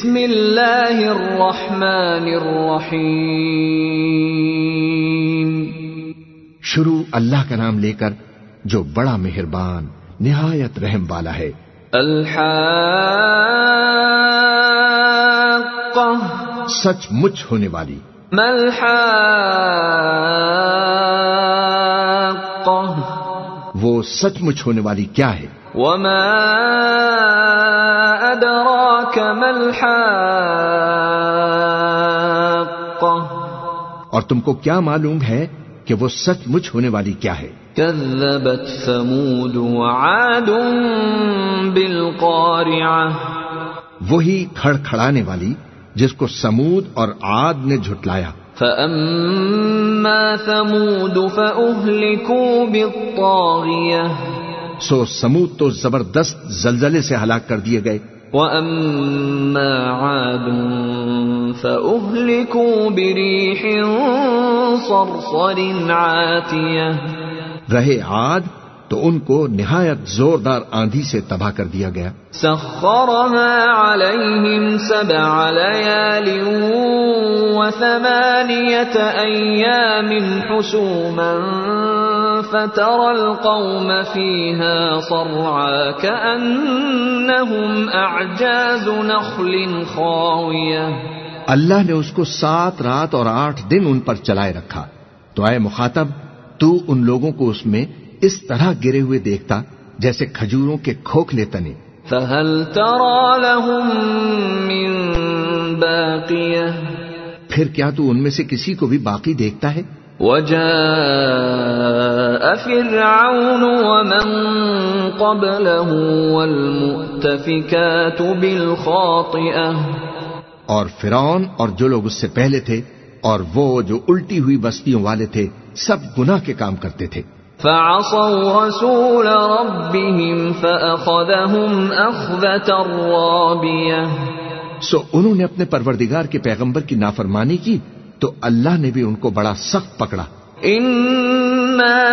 بسم اللہ الرحمن الرحیم۔ شروع اللہ کا نام لے کر جو بڑا مہربان نہایت رحم والا ہے۔ الحاقہ۔ سچ مچ ہونے والی۔ ما الحاقہ؟ وہ سچ مچ ہونے والی کیا ہے؟ وما ادراک ما الحاقہ اور تم کو کیا معلوم ہے کہ وہ سچ مچ ہونے والی کیا ہے؟ كذبت ثمود وعاد بالقارعة. وہی کھڑ کھڑانے والی جس کو سمود اور عاد نے جھٹلایا۔ فأما ثمود فأهلكوا بالطاغية. سو سمود تو زبردست زلزلے سے ہلاک کر دیے گئے۔ وأما عاد فأهلكوا بريح صرصر عاتية رہے عاد تو ان کو نہایت زوردار آندھی سے تباہ کر دیا گیا۔ سخرها عليهم سبع ليال وثمانية أيام حسوما فترى القوم فيها صرعا كأنهم أعجاز نخل خاوية. اللہ نے اس کو سات رات اور آٹھ دن ان پر چلائے رکھا۔ تو اے مخاطب تو ان لوگوں کو اس میں اس طرح گرے ہوئے دیکھتا جیسے کھجوروں کے کھوکھلے تنے۔ فهل ترى لهم من باقية؟ پھر کیا تو ان میں سے کسی کو بھی باقی دیکھتا ہے؟ وجاء فرعون ومن قبله والمؤتفكات بالخاطئة. اور فرعون اور جو لوگ اس سے پہلے تھے اور وہ جو الٹی ہوئی بستیوں والے تھے سب گناہ کے کام کرتے تھے۔ فعصوا رسول ربهم فأخذهم أخذة رابية. سو انہوں نے اپنے پروردگار کے پیغمبر کی نافرمانی کی تو اللہ نے بھی ان کو بڑا سخت پکڑا۔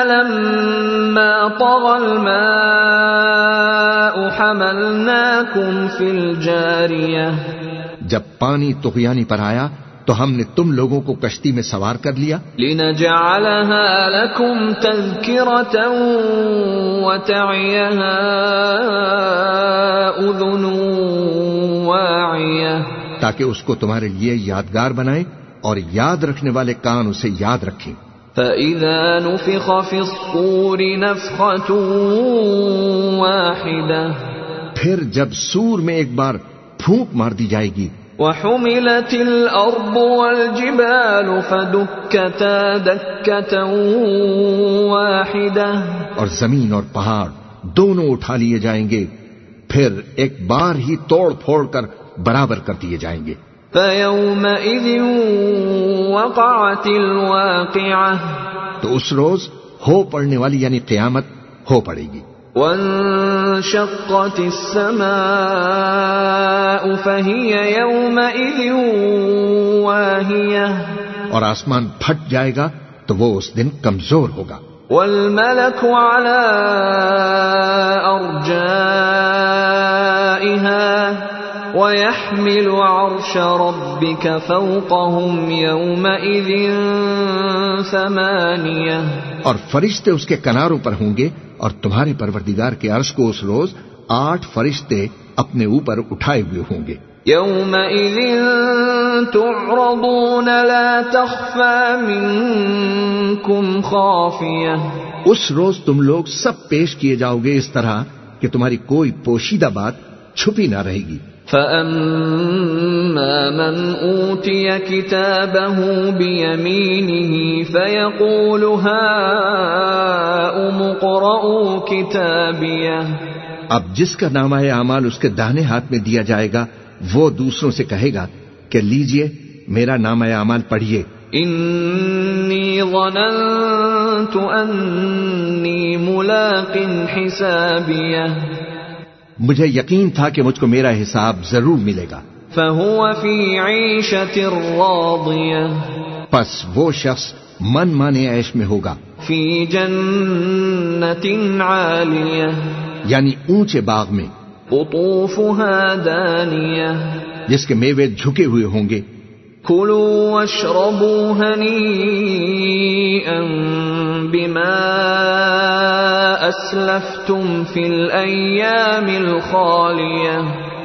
لما طغى الماء حملناكم في الجارية. جب پانی تغیانی پر آیا تو ہم نے تم لوگوں کو کشتی میں سوار کر لیا۔ لنجعلها لكم تذكرة وتعيها أذن واعية تاکہ اس کو تمہارے لیے یادگار بنائیں اور یاد رکھنے والے کان اسے یاد رکھیں۔ فإذا نفخ في الصور نفخة واحدة پھر جب سور میں ایک بار پھونک مار دی جائے گی۔ وحملت الأرض والجبال فدكتا دكة واحدة اور زمین اور پہاڑ دونوں اٹھا لیے جائیں گے۔ پھر ایک بار ہی توڑ پھوڑ کر برابر کر دیے جائیں گے۔ وقعت الواقعة تو اس روز ہو پڑنے والی یعنی قیامت ہو پڑے گی۔ وانشقت السماء فهي يومئذ واهية اور آسمان پھٹ جائے گا تو وہ اس دن کمزور ہوگا۔ والملك على أرجائها ويحمل عرش ربك فوقهم يومئذ ثمانية اور فرشتے اس کے کناروں پر ہوں گے اور تمہارے پروردگار کے عرش کو اس روز آٹھ فرشتے اپنے اوپر اٹھائے ہوئے ہوں گے۔ يومئذ تعرضون لا تخفى منكم خافية اس روز تم لوگ سب پیش کیے جاؤ گے اس طرح کہ تمہاری کوئی پوشیدہ بات چھپی نہ رہے گی۔ فأما من أوتي كتابه بيمينه فيقول هاؤم اقرءوا كتابيه اب جس کا نامہ اعمال اس کے داہنے ہاتھ میں دیا جائے گا وہ دوسروں سے کہے گا کہ لیجیے میرا نامہ اعمال پڑھیے۔ إني ظننت أني ملاق حسابيه مجھے یقین تھا کہ مجھ کو میرا حساب ضرور ملے گا۔ فهو في عيشة راضية۔ پس وہ شخص من مانے عیش میں ہوگا۔ في جنة عالية۔ یعنی اونچے باغ میں۔ قطوفها دانية۔ جس کے میوے جھکے ہوئے ہوں گے۔ كلوا واشربوا هنيئا بما أسلفتم في الأيام الخالية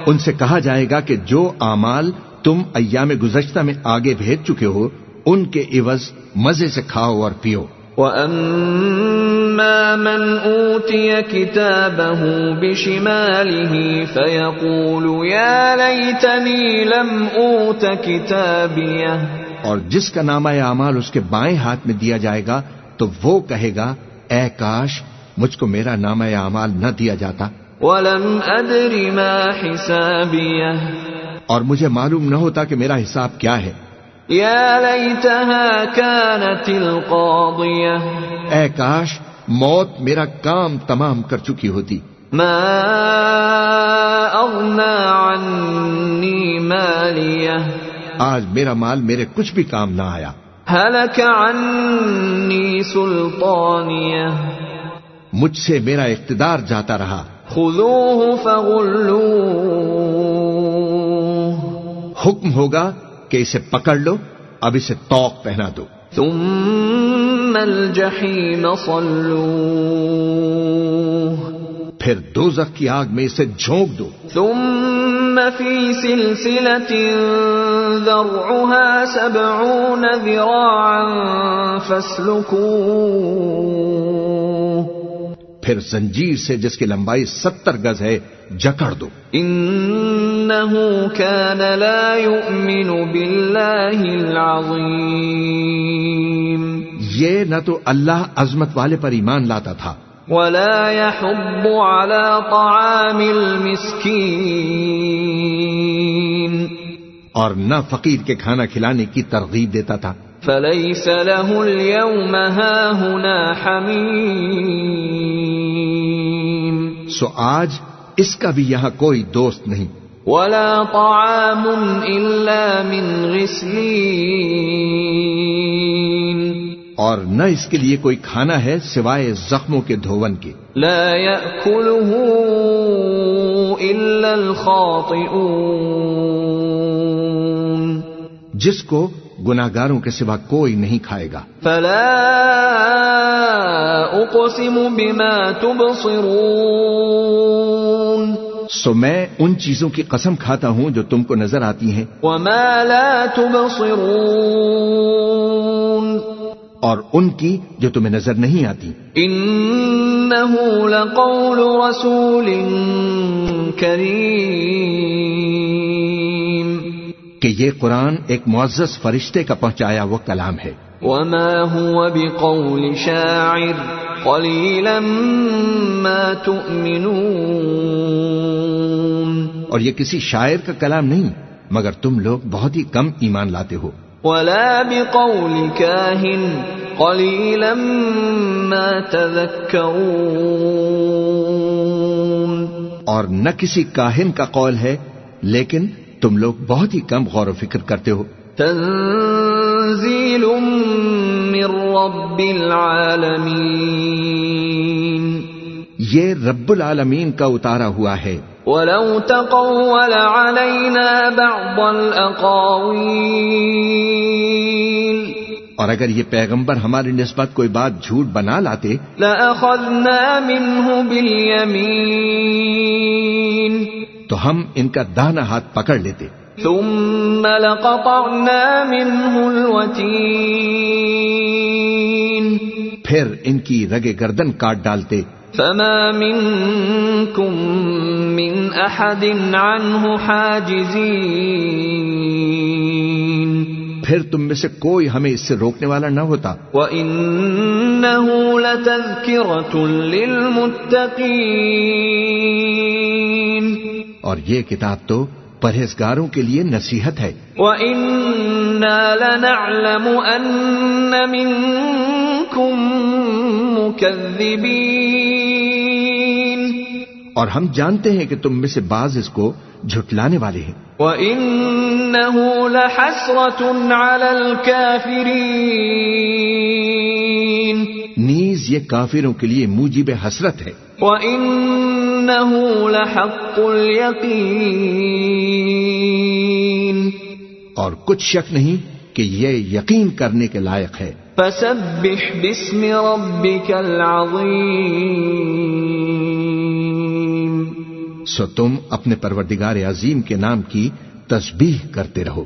ان سے کہا جائے گا کہ جو اعمال تم ایام گزشتہ میں آگے بھیج چکے ہو ان کے عوض مزے سے کھاؤ اور پیو۔ وَأَمَّا مَنْ أُوتِيَ كِتَابَهُ بِشِمَالِهِ فَيَقُولُ يَا لَيْتَنِي لَمْ أُوتَ كِتَابِيَهْ۔ اور جس کا نامہ اعمال اس کے بائیں ہاتھ میں دیا جائے گا تو وہ کہے گا اے کاش مجھ کو میرا نامہ اعمال نہ دیا جاتا۔ وَلَمْ أَدْرِ مَا حِسَابِيَهْ اور مجھے معلوم نہ ہوتا کہ میرا حساب کیا ہے۔ يَا لَيْتَهَا كَانَتِ الْقَاضِيَةِ اے کاش موت میرا کام تمام کر چکی ہوتی۔ ما أغنى عني ماليه آج میرا مال میرے کچھ بھی کام نہ آیا۔ هلك عني سلطانيه مجھ سے میرا اقتدار جاتا رہا۔ خذوه فغلوه۔ حکم ہوگا کہ اسے پکڑ لو اب اسے توق پہنا دو۔ ثم الجحيم صلوه۔ پھر دوزخ کی آگ میں اسے جھونک دو۔ ثم في سلسلة ذرعها سبعون ذراعا فاسلكوه۔ پھر زنجیر سے جس کی لمبائی ستر گز ہے جکڑ دو۔ إنه كان لا يؤمن بالله العظيم یہ نہ تو اللہ عظمت والے پر ایمان لاتا تھا۔ ولا يحض على طعام المسكين اور نہ فقیر کے کھانا کھلانے کی ترغیب دیتا تھا۔ فليس له اليوم هاهنا حميم سو آج اس کا بھی یہاں کوئی دوست نہیں۔ ولا طعام إلا من غسلين۔ اور نہ اس کے لیے کوئی کھانا ہے سوائے زخموں کے دھون کے۔ لا يأكله إلا الخاطئون۔ جس کو گناگاروں کے سوا کوئی نہیں کھائے گا۔ فلا أقسم بما تبصرون۔ سو میں ان چیزوں کی قسم کھاتا ہوں جو تم کو نظر آتی ہیں۔ وما لا تبصرون۔ اور ان کی جو تمہیں نظر نہیں آتی۔ إنه لقول رسول كريم کہ یہ قرآن ایک معزز فرشتے کا پہنچایا وہ کلام ہے۔ وما هو بقول شاعر قليلا ما تؤمنون۔ اور یہ کسی شاعر کا کلام نہیں مگر تم لوگ بہت ہی کم ایمان لاتے ہو۔ ولا بقول كاهن قليلا ما تذكرون۔ اور نہ کسی کاہن کا قول ہے لیکن تم لوگ بہت ہی کم غور و فکر کرتے ہو۔ تنزيل من رب العالمين یہ رب العالمین کا اتارا ہوا ہے۔ ولو تقول علينا بعض الأقاويل۔ اور اگر یہ پیغمبر ہماری نسبت کوئی بات جھوٹ بنا لاتے۔ لأخذنا منه باليمين۔ تو ہم ان کا دانا ہاتھ پکڑ لیتے۔ ثم لقطعنا منه الوتين۔ پھر ان کی رگے گردن کاٹ ڈالتے۔ فما منكم من أحد عنه حاجزين۔ پھر تم میں سے کوئی ہمیں اس سے روکنے والا نہ ہوتا۔ وإنه لتذكرة للمتقين۔ اور یہ کتاب تو پرہیزگاروں کے لیے نصیحت ہے۔ وإنا لنعلم أن منكم مكذبين۔ اور ہم جانتے ہیں کہ تم میں سے بعض اس کو جھٹلانے والے ہیں۔ وإنه لحسرة على الكافرين۔ نیز یہ کافروں کے لیے موجب حسرت ہے۔ وإنه لحق اليقين. اور کچھ شک نہیں کہ یہ یقین کرنے کے لائق ہے۔ فسبح باسم ربك العظيم سو تم اپنے پروردگار عظیم کے نام کی تسبیح کرتے رہو۔